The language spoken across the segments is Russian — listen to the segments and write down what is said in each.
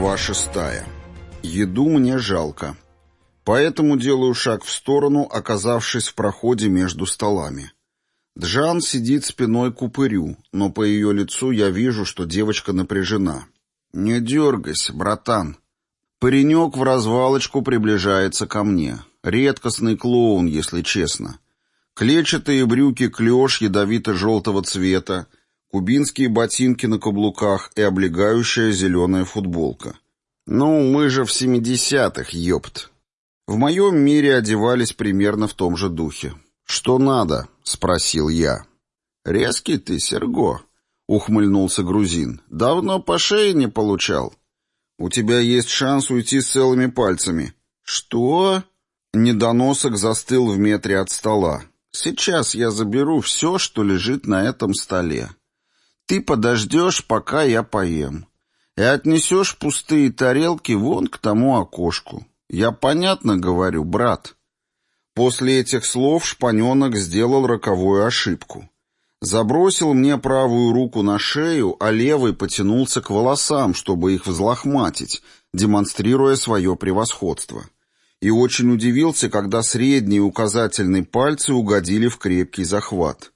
Глава шестая. Еду мне жалко. Поэтому делаю шаг в сторону, оказавшись в проходе между столами. Джан сидит спиной к упырю, но по ее лицу я вижу, что девочка напряжена. «Не дергайся, братан». Паренек в развалочку приближается ко мне. Редкостный клоун, если честно. Клетчатые брюки клеш ядовито-желтого цвета, кубинские ботинки на каблуках и облегающая зеленая футболка. Ну, мы же в семидесятых, ёпт. В моем мире одевались примерно в том же духе. «Что надо?» — спросил я. «Резкий ты, Серго», — ухмыльнулся грузин. «Давно по шее не получал. У тебя есть шанс уйти с целыми пальцами». «Что?» Недоносок застыл в метре от стола. «Сейчас я заберу все, что лежит на этом столе. Ты подождешь, пока я поем, и отнесешь пустые тарелки вон к тому окошку. Я понятно говорю, брат?» После этих слов шпаненок сделал роковую ошибку. Забросил мне правую руку на шею, а левый потянулся к волосам, чтобы их взлохматить, демонстрируя свое превосходство. И очень удивился, когда средний и указательный пальцы угодили в крепкий захват.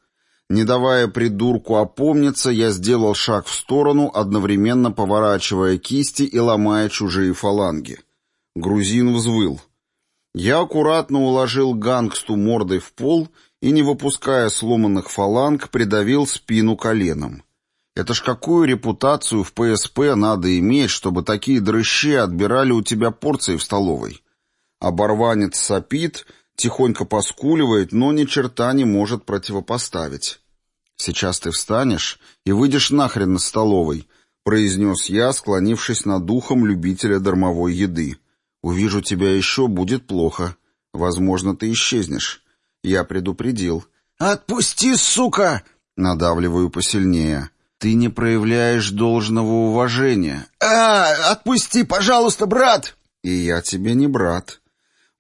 Не давая придурку опомниться, я сделал шаг в сторону, одновременно поворачивая кисти и ломая чужие фаланги. Грузин взвыл. Я аккуратно уложил гангсту мордой в пол и, не выпуская сломанных фаланг, придавил спину коленом. Это ж какую репутацию в ПСП надо иметь, чтобы такие дрыщи отбирали у тебя порции в столовой? Оборванец сопит, Тихонько поскуливает, но ни черта не может противопоставить. «Сейчас ты встанешь и выйдешь нахрен из столовой», — произнес я, склонившись над духом любителя дармовой еды. «Увижу тебя еще, будет плохо. Возможно, ты исчезнешь». Я предупредил. «Отпусти, сука!» — надавливаю посильнее. «Ты не проявляешь должного уважения». «А, отпусти, пожалуйста, брат!» «И я тебе не брат».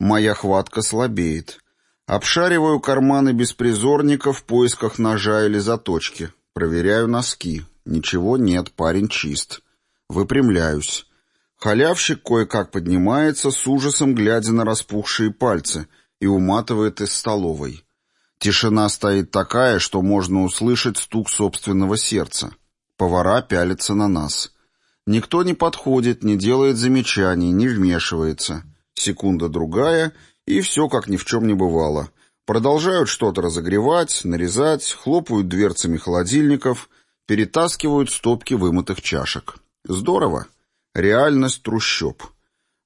Моя хватка слабеет. Обшариваю карманы беспризорника в поисках ножа или заточки. Проверяю носки. Ничего нет, парень чист. Выпрямляюсь. Халявщик кое-как поднимается, с ужасом глядя на распухшие пальцы, и уматывает из столовой. Тишина стоит такая, что можно услышать стук собственного сердца. Повара пялятся на нас. Никто не подходит, не делает замечаний, не вмешивается. Секунда-другая, и все как ни в чем не бывало. Продолжают что-то разогревать, нарезать, хлопают дверцами холодильников, перетаскивают стопки вымытых чашек. Здорово. Реальность трущоб.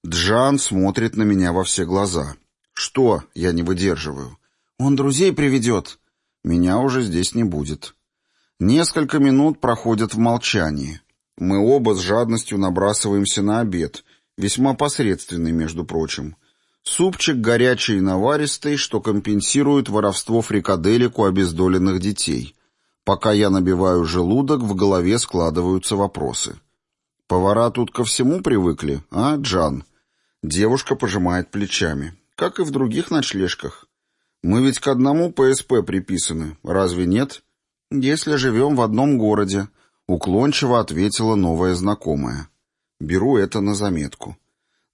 Джан смотрит на меня во все глаза. Что? Я не выдерживаю. Он друзей приведет. Меня уже здесь не будет. Несколько минут проходят в молчании. Мы оба с жадностью набрасываемся на обед — Весьма посредственный, между прочим. Супчик горячий и наваристый, что компенсирует воровство фрикаделек у обездоленных детей. Пока я набиваю желудок, в голове складываются вопросы. Повара тут ко всему привыкли, а, Джан? Девушка пожимает плечами. Как и в других ночлежках. Мы ведь к одному ПСП приписаны, разве нет? Если живем в одном городе, уклончиво ответила новая знакомая. Беру это на заметку.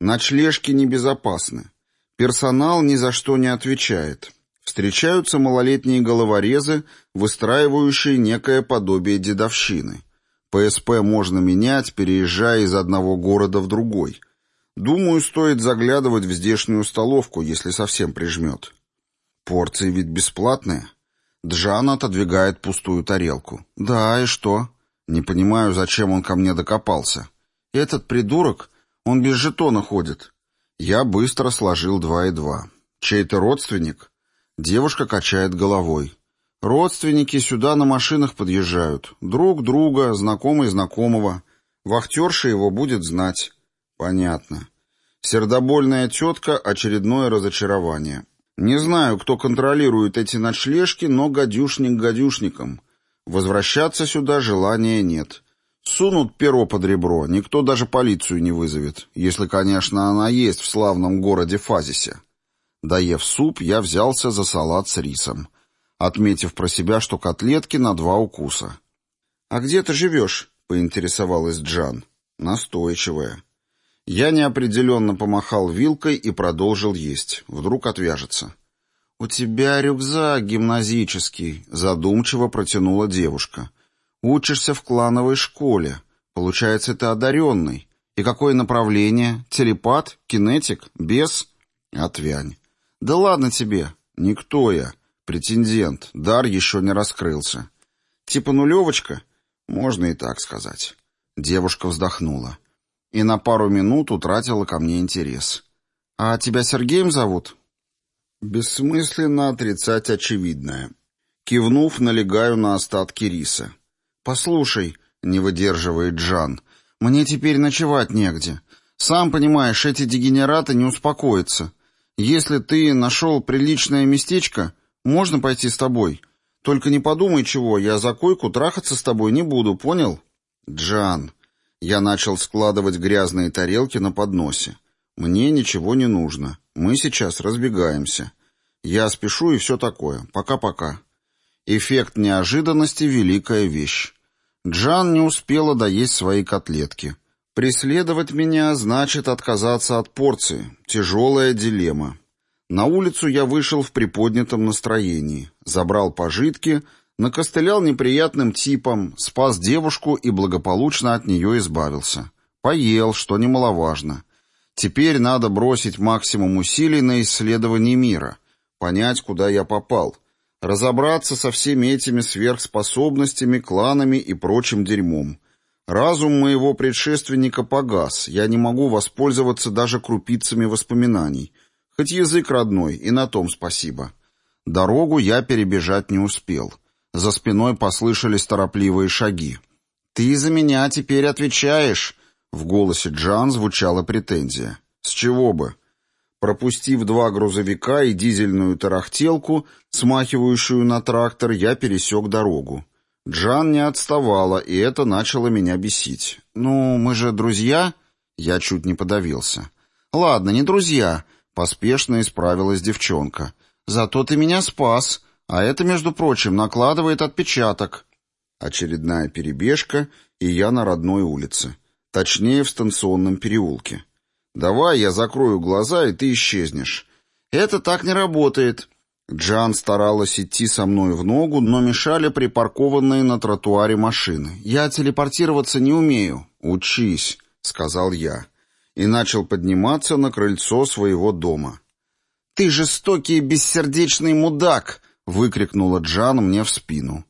Ночлежки небезопасны. Персонал ни за что не отвечает. Встречаются малолетние головорезы, выстраивающие некое подобие дедовщины. ПСП можно менять, переезжая из одного города в другой. Думаю, стоит заглядывать в здешнюю столовку, если совсем прижмет. Порции ведь бесплатные. Джан отодвигает пустую тарелку. Да, и что? Не понимаю, зачем он ко мне докопался. Этот придурок, он без жетона ходит. Я быстро сложил два и два. Чей-то родственник? Девушка качает головой. Родственники сюда на машинах подъезжают. Друг друга, знакомый знакомого. Вахтерша его будет знать. Понятно. Сердобольная тетка — очередное разочарование. Не знаю, кто контролирует эти ночлежки, но гадюшник гадюшником. Возвращаться сюда желания нет. Сунут перо под ребро, никто даже полицию не вызовет, если, конечно, она есть в славном городе Фазисе. Доев суп, я взялся за салат с рисом, отметив про себя, что котлетки на два укуса. «А где ты живешь?» — поинтересовалась Джан. Настойчивая. Я неопределенно помахал вилкой и продолжил есть. Вдруг отвяжется. «У тебя рюкзак гимназический», — задумчиво протянула девушка. «Учишься в клановой школе. Получается, ты одаренный. И какое направление? Телепат? Кинетик? Бес?» «Отвянь». «Да ладно тебе. Никто я. Претендент. Дар еще не раскрылся». «Типа нулевочка?» «Можно и так сказать». Девушка вздохнула. И на пару минут утратила ко мне интерес. «А тебя Сергеем зовут?» Бессмысленно отрицать очевидное. Кивнув, налегаю на остатки риса. «Послушай», — не выдерживает Джан, — «мне теперь ночевать негде. Сам понимаешь, эти дегенераты не успокоятся. Если ты нашел приличное местечко, можно пойти с тобой. Только не подумай чего, я за койку трахаться с тобой не буду, понял?» «Джан», я начал складывать грязные тарелки на подносе. «Мне ничего не нужно. Мы сейчас разбегаемся. Я спешу и все такое. Пока-пока». Эффект неожиданности — великая вещь. Джан не успела доесть свои котлетки. Преследовать меня значит отказаться от порции. Тяжелая дилемма. На улицу я вышел в приподнятом настроении. Забрал пожитки — Накостылял неприятным типом, спас девушку и благополучно от нее избавился. Поел, что немаловажно. Теперь надо бросить максимум усилий на исследование мира, понять, куда я попал, разобраться со всеми этими сверхспособностями, кланами и прочим дерьмом. Разум моего предшественника погас, я не могу воспользоваться даже крупицами воспоминаний. Хоть язык родной, и на том спасибо. Дорогу я перебежать не успел. За спиной послышались торопливые шаги. «Ты за меня теперь отвечаешь!» В голосе Джан звучала претензия. «С чего бы?» Пропустив два грузовика и дизельную тарахтелку, смахивающую на трактор, я пересек дорогу. Джан не отставала, и это начало меня бесить. «Ну, мы же друзья?» Я чуть не подавился. «Ладно, не друзья», — поспешно исправилась девчонка. «Зато ты меня спас. А это, между прочим, накладывает отпечаток. Очередная перебежка, и я на родной улице. Точнее, в станционном переулке. Давай я закрою глаза, и ты исчезнешь. Это так не работает. Джан старалась идти со мной в ногу, но мешали припаркованные на тротуаре машины. Я телепортироваться не умею. Учись, сказал я. И начал подниматься на крыльцо своего дома. «Ты жестокий и бессердечный мудак!» — выкрикнула Джан мне в спину.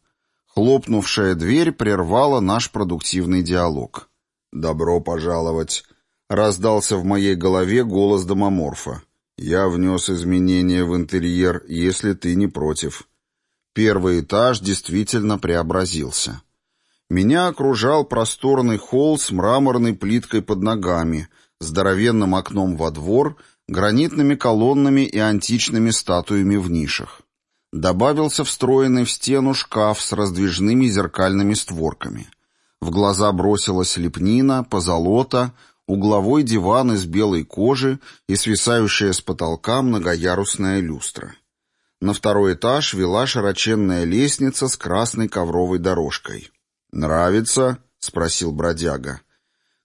Хлопнувшая дверь прервала наш продуктивный диалог. «Добро пожаловать!» — раздался в моей голове голос домоморфа. «Я внес изменения в интерьер, если ты не против». Первый этаж действительно преобразился. Меня окружал просторный холл с мраморной плиткой под ногами, здоровенным окном во двор, гранитными колоннами и античными статуями в нишах. Добавился встроенный в стену шкаф с раздвижными зеркальными створками. В глаза бросилась лепнина, позолота, угловой диван из белой кожи и свисающая с потолка многоярусная люстра. На второй этаж вела широченная лестница с красной ковровой дорожкой. «Нравится?» — спросил бродяга.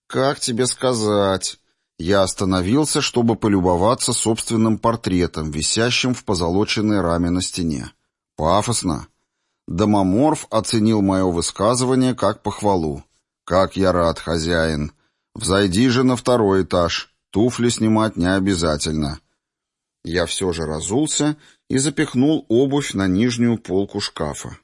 «Как тебе сказать?» Я остановился, чтобы полюбоваться собственным портретом, висящим в позолоченной раме на стене. Пафосно. Домоморф оценил мое высказывание как похвалу. «Как я рад, хозяин! Взойди же на второй этаж. Туфли снимать не обязательно». Я все же разулся и запихнул обувь на нижнюю полку шкафа.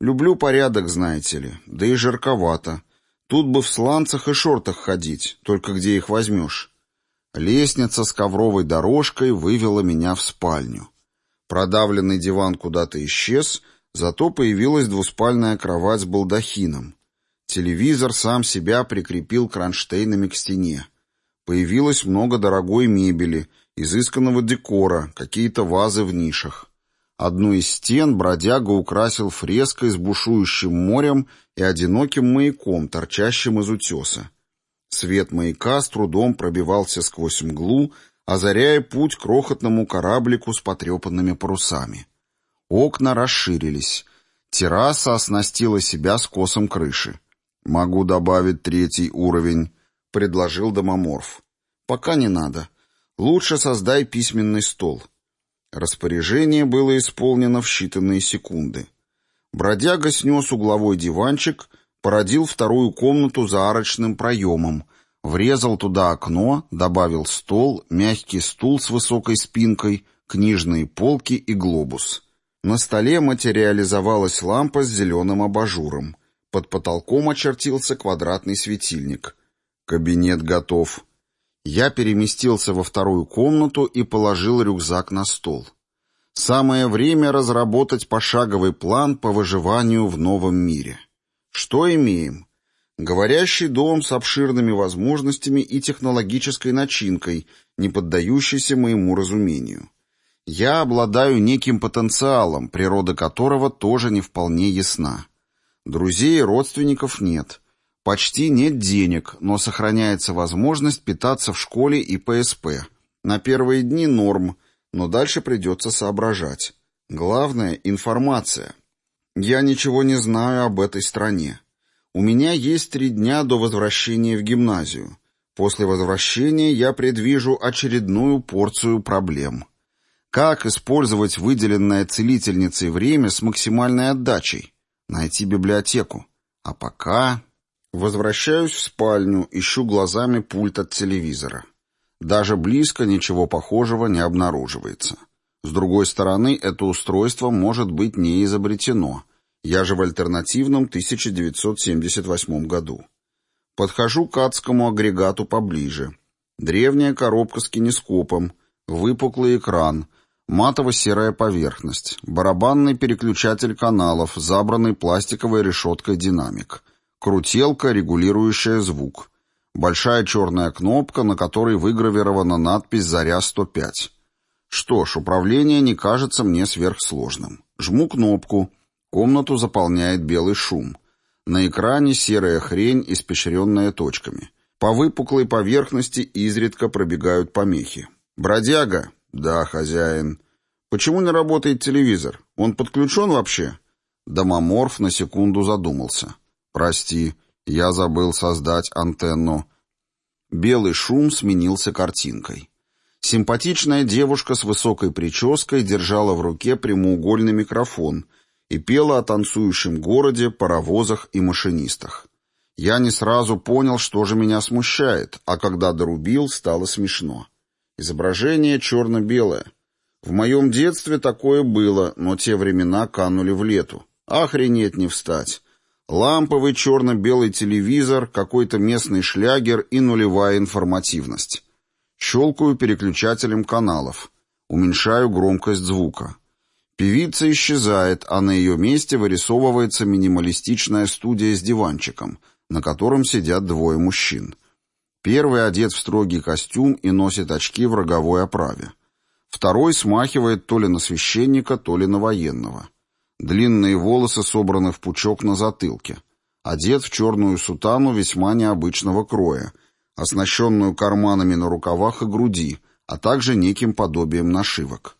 Люблю порядок, знаете ли, да и жарковато. Тут бы в сланцах и шортах ходить, только где их возьмешь. Лестница с ковровой дорожкой вывела меня в спальню. Продавленный диван куда-то исчез, зато появилась двуспальная кровать с балдахином. Телевизор сам себя прикрепил кронштейнами к стене. Появилось много дорогой мебели, изысканного декора, какие-то вазы в нишах. Одну из стен бродяга украсил фреской с бушующим морем и одиноким маяком, торчащим из утеса. Свет маяка с трудом пробивался сквозь мглу, озаряя путь крохотному кораблику с потрепанными парусами. Окна расширились. Терраса оснастила себя скосом крыши. «Могу добавить третий уровень», — предложил домоморф. Пока не надо. Лучше создай письменный стол. Распоряжение было исполнено в считанные секунды. Бродяга снес угловой диванчик, породил вторую комнату за арочным проемом, врезал туда окно, добавил стол, мягкий стул с высокой спинкой, книжные полки и глобус. На столе материализовалась лампа с зеленым абажуром. Под потолком очертился квадратный светильник. Кабинет готов. Я переместился во вторую комнату и положил рюкзак на стол. Самое время разработать пошаговый план по выживанию в новом мире. Что имеем? Говорящий дом с обширными возможностями и технологической начинкой, не поддающейся моему разумению. Я обладаю неким потенциалом, природа которого тоже не вполне ясна. Друзей и родственников нет. Почти нет денег, но сохраняется возможность питаться в школе и ПСП. На первые дни норм, но дальше придется соображать. Главное – информация. Я ничего не знаю об этой стране. У меня есть три дня до возвращения в гимназию. После возвращения я предвижу очередную порцию проблем. Как использовать выделенное целительницей время с максимальной отдачей? Найти библиотеку. А пока... Возвращаюсь в спальню, ищу глазами пульт от телевизора. Даже близко ничего похожего не обнаруживается. С другой стороны, это устройство может быть не изобретено. Я же в альтернативном 1978 году. Подхожу к адскому агрегату поближе. Древняя коробка с кинескопом, выпуклый экран, матово-серая поверхность, барабанный переключатель каналов, забранный пластиковой решеткой динамик — крутелка, регулирующая звук, большая черная кнопка, на которой выгравирована надпись «Заря-105». Что ж, управление не кажется мне сверхсложным. Жму кнопку, комнату заполняет белый шум. На экране серая хрень, испещренная точками. По выпуклой поверхности изредка пробегают помехи. «Бродяга?» «Да, хозяин». «Почему не работает телевизор? Он подключен вообще?» Домоморф на секунду задумался. «Прости, я забыл создать антенну». Белый шум сменился картинкой. Симпатичная девушка с высокой прической держала в руке прямоугольный микрофон и пела о танцующем городе, паровозах и машинистах. Я не сразу понял, что же меня смущает, а когда дорубил, стало смешно. Изображение черно-белое. В моем детстве такое было, но те времена канули в лету. Охренеть не встать. Ламповый черно-белый телевизор, какой-то местный шлягер и нулевая информативность. Щелкаю переключателем каналов. Уменьшаю громкость звука. Певица исчезает, а на ее месте вырисовывается минималистичная студия с диванчиком, на котором сидят двое мужчин. Первый одет в строгий костюм и носит очки в роговой оправе. Второй смахивает то ли на священника, то ли на военного. Длинные волосы собраны в пучок на затылке. Одет в черную сутану весьма необычного кроя, оснащенную карманами на рукавах и груди, а также неким подобием нашивок.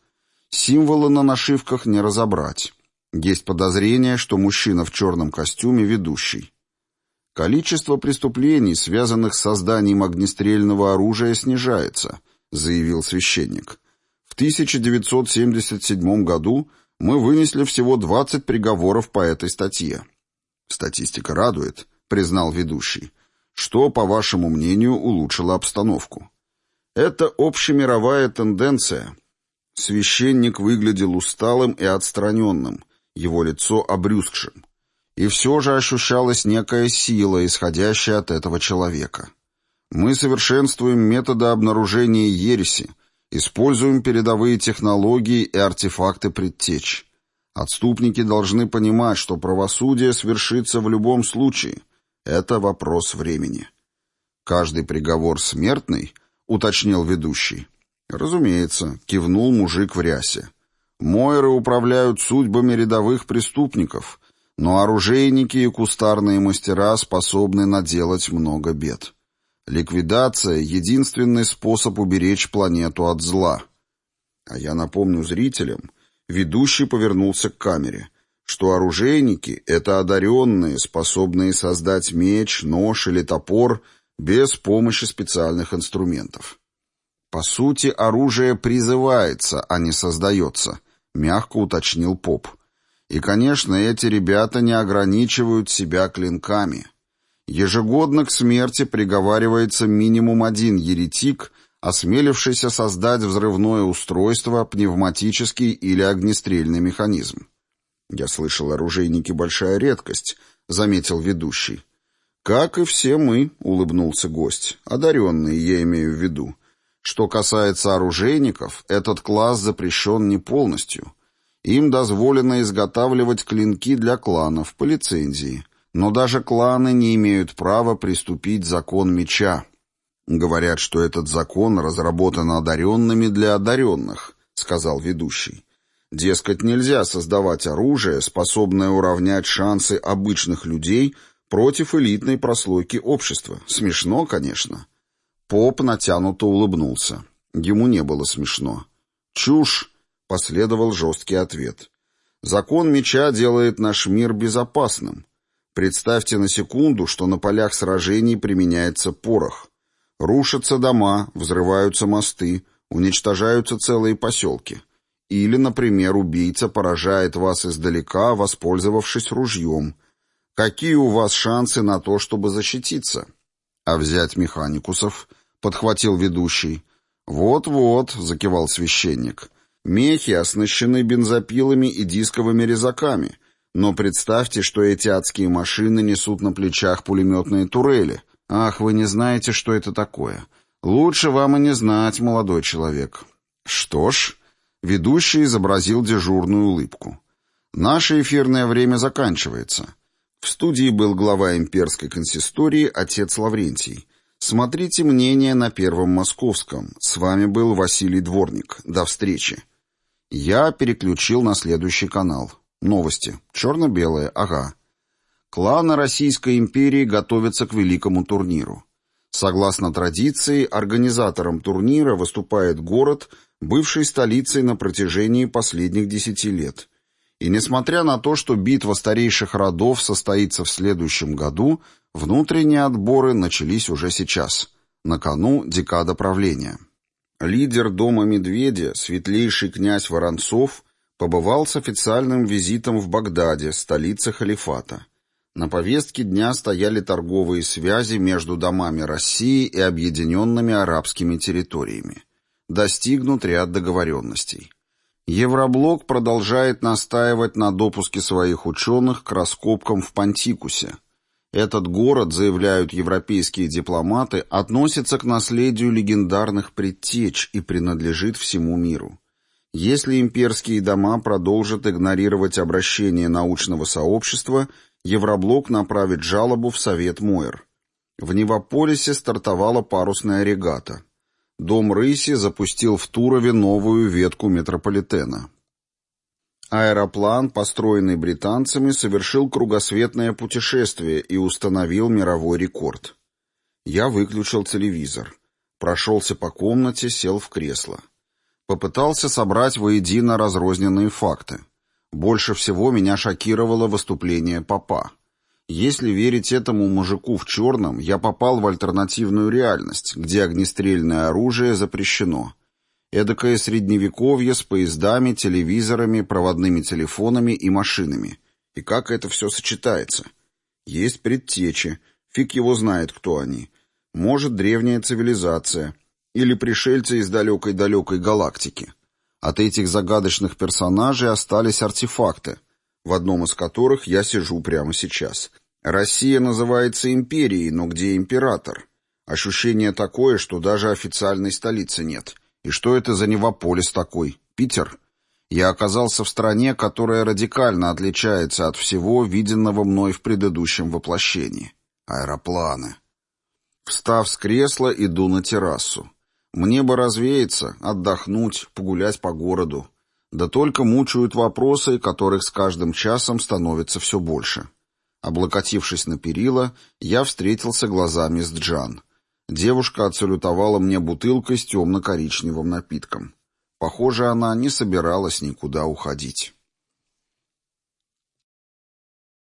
Символы на нашивках не разобрать. Есть подозрение, что мужчина в черном костюме ведущий. «Количество преступлений, связанных с созданием огнестрельного оружия, снижается», заявил священник. В 1977 году мы вынесли всего 20 приговоров по этой статье. Статистика радует, признал ведущий. Что, по вашему мнению, улучшило обстановку? Это общемировая тенденция. Священник выглядел усталым и отстраненным, его лицо обрюзгшим. И все же ощущалась некая сила, исходящая от этого человека. Мы совершенствуем методы обнаружения ереси, Используем передовые технологии и артефакты предтеч. Отступники должны понимать, что правосудие свершится в любом случае. Это вопрос времени. Каждый приговор смертный, уточнил ведущий. Разумеется, кивнул мужик в рясе. Мойры управляют судьбами рядовых преступников, но оружейники и кустарные мастера способны наделать много бед. Ликвидация — единственный способ уберечь планету от зла. А я напомню зрителям, ведущий повернулся к камере, что оружейники — это одаренные, способные создать меч, нож или топор без помощи специальных инструментов. По сути, оружие призывается, а не создается, мягко уточнил Поп. И, конечно, эти ребята не ограничивают себя клинками. Ежегодно к смерти приговаривается минимум один еретик, осмелившийся создать взрывное устройство, пневматический или огнестрельный механизм. «Я слышал, оружейники — большая редкость», — заметил ведущий. «Как и все мы», — улыбнулся гость, — «одаренные, я имею в виду. Что касается оружейников, этот класс запрещен не полностью. Им дозволено изготавливать клинки для кланов по лицензии, но даже кланы не имеют права приступить закон меча. Говорят, что этот закон разработан одаренными для одаренных», — сказал ведущий. Дескать, нельзя создавать оружие, способное уравнять шансы обычных людей против элитной прослойки общества. Смешно, конечно. Поп натянуто улыбнулся. Ему не было смешно. «Чушь!» — последовал жесткий ответ. «Закон меча делает наш мир безопасным. Представьте на секунду, что на полях сражений применяется порох. Рушатся дома, взрываются мосты, уничтожаются целые поселки. Или, например, убийца поражает вас издалека, воспользовавшись ружьем. Какие у вас шансы на то, чтобы защититься? А взять механикусов? Подхватил ведущий. Вот-вот, закивал священник. Мехи оснащены бензопилами и дисковыми резаками. Но представьте, что эти адские машины несут на плечах пулеметные турели. Ах, вы не знаете, что это такое. Лучше вам и не знать, молодой человек. Что ж... Ведущий изобразил дежурную улыбку. «Наше эфирное время заканчивается». В студии был глава имперской консистории отец Лаврентий. Смотрите мнение на Первом Московском. С вами был Василий Дворник. До встречи. Я переключил на следующий канал. Новости. Черно-белое. Ага. Кланы Российской империи готовятся к великому турниру. Согласно традиции, организатором турнира выступает город – бывшей столицей на протяжении последних десяти лет. И несмотря на то, что битва старейших родов состоится в следующем году, внутренние отборы начались уже сейчас. На кону декада правления. Лидер дома Медведя, светлейший князь Воронцов, побывал с официальным визитом в Багдаде, столице халифата. На повестке дня стояли торговые связи между домами России и объединенными арабскими территориями достигнут ряд договоренностей. Евроблок продолжает настаивать на допуске своих ученых к раскопкам в Пантикусе. Этот город, заявляют европейские дипломаты, относится к наследию легендарных предтеч и принадлежит всему миру. Если имперские дома продолжат игнорировать обращение научного сообщества, Евроблок направит жалобу в Совет Мойр. В Невополисе стартовала парусная регата. Дом Рыси запустил в Турове новую ветку метрополитена. Аэроплан, построенный британцами, совершил кругосветное путешествие и установил мировой рекорд. Я выключил телевизор. Прошелся по комнате, сел в кресло. Попытался собрать воедино разрозненные факты. Больше всего меня шокировало выступление папа. Если верить этому мужику в черном, я попал в альтернативную реальность, где огнестрельное оружие запрещено. Эдакое средневековье с поездами, телевизорами, проводными телефонами и машинами. И как это все сочетается? Есть предтечи, фиг его знает, кто они. Может, древняя цивилизация. Или пришельцы из далекой-далекой галактики. От этих загадочных персонажей остались артефакты — в одном из которых я сижу прямо сейчас. Россия называется империей, но где император? Ощущение такое, что даже официальной столицы нет. И что это за Невополис такой? Питер? Я оказался в стране, которая радикально отличается от всего, виденного мной в предыдущем воплощении. Аэропланы. Встав с кресла, иду на террасу. Мне бы развеяться, отдохнуть, погулять по городу. Да только мучают вопросы, которых с каждым часом становится все больше. Облокотившись на перила, я встретился глазами с Джан. Девушка отсалютовала мне бутылкой с темно-коричневым напитком. Похоже, она не собиралась никуда уходить.